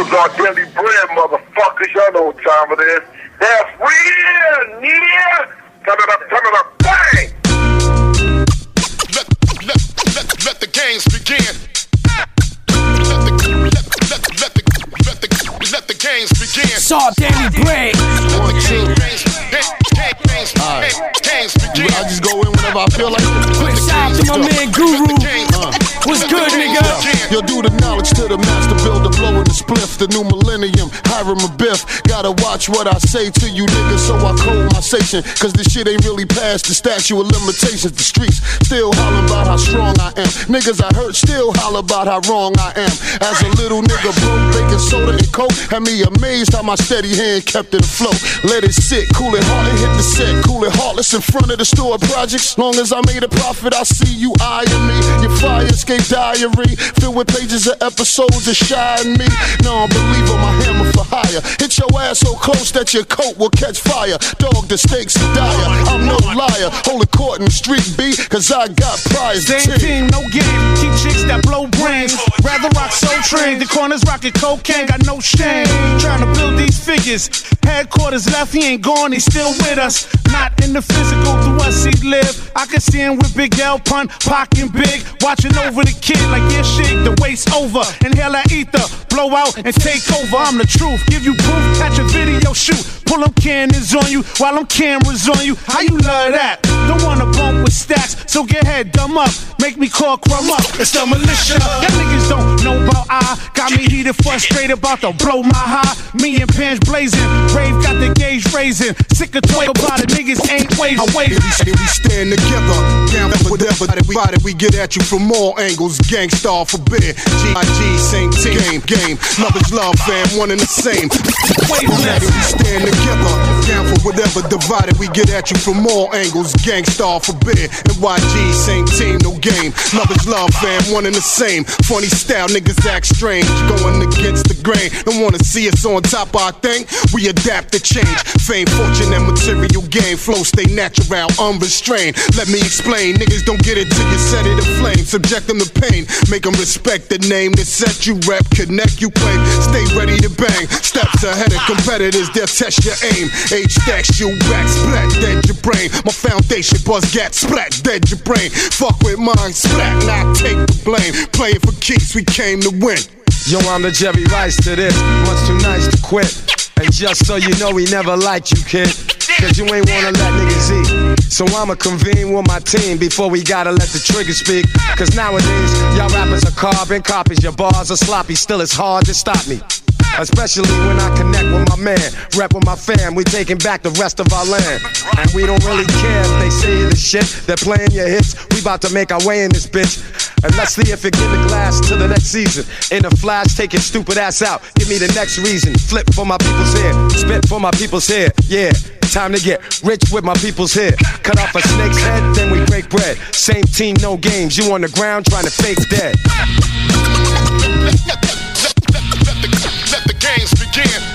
was our daily bread, motherfuckers. Y'all know what time it is. That's real, yeah. Turn it up, turn it up, bang. Let, let, let, let the games begin. Let the, let, let, let the, let the, let the games begin. Saw Danny Bray. Let the games, games, games, games, games. I just go in whenever I feel like it. Quick shout out to my man Guru. What's good, nigga? Yo, do the knowledge to the master builder, blowing the spliff, the new millennium, Hiram a biff. Gotta watch what I say to you niggas, so I code my station. Cause this shit ain't really past the statute of limitations. The streets still hollering about how strong I am. Niggas I hurt still holler about how wrong I am. As a little nigga broke, baking soda and coke, had me amazed how my steady hand kept it afloat. Let it sit, cool it hard, and hit the set, cool it heartless in front of the store projects. Long as I made a profit, I see you eyeing me. Your fire escape diary, filled with pages of episodes of shying me. No, believer, my hammer for hire. Hit your ass so close that your coat will catch fire. Dog, the stakes are dire. I'm no liar. Hold a court in the street, B, cause I got prize. Same team, no game. Keep chicks that blow brains. Rather rock so train. The corners rockin' cocaine, got no shame. Trying to build these figures. Headquarters left, he ain't gone, he's still with us. Not in the physical, through us he live. I can see him with Big L pun, pockin' big. Watching over the kid like yeah, shit, the waist over. Inhale that ether, blow out and take over. I'm the truth. Give you proof, catch a video shoot. Pull up cannons on you while I'm cameras on you. How you love that? Don't wanna bump with stacks, so get head dumb up. Make me call crumb up. It's the militia. Y'all niggas don't know about I. Got me heated, frustrated, about to blow my high. Me and pants blazing. Rave got the gauge raising. Sick of talk about it, niggas ain't waiting. I'm waiting. We, we stand together, down for whatever that we fight we get at you from all angles. Gang Starr forbid, G.I.G. same team, game, game. Love is love, fam, one and the same. Wait a minute, we stand together, down for whatever divided, we get at you from all angles. Gang Starr forbid, NYG, same team, no game. Love is love, fam, one and the same. Funny style, niggas act strange, going against the grain. Don't wanna see us on top of our thing, we adapt to change. Fame, fortune, and material gain. Flow stay natural, unrestrained. Let me explain, niggas don't get it till you set it aflame. Subject them to pain, make them respect the name that set you rep. Connect you claim, stay ready to bang. Steps ahead of competitors, they'll test your aim. H stacks you back, splat, dead your brain. My foundation buzz gat, splat, dead your brain. Fuck with mine, splat, not take the blame. Play it for keeps, we came to win. Yo, I'm the Jerry Rice to this. Much too nice to quit. And just so you know, we never liked you, kid. Cause you ain't wanna let niggas eat. So I'ma convene with my team before we gotta let the trigger speak. Cause nowadays, y'all rappers are carbon copies. Your bars are sloppy, still it's hard to stop me. Especially when I connect with my man, rep with my fam, we taking back the rest of our land. And we don't really care if they say the shit, they're playing your hits. We about to make our way in this bitch. And let's see if it give the glass to the next season. In a flash, take your stupid ass out. Give me the next reason. Flip for my people's hair, spit for my people's hair. Yeah. Time to get rich with my people's hair. Cut off a snake's head, then we break bread. Same team, no games. You on the ground trying to fake dead. Games begin.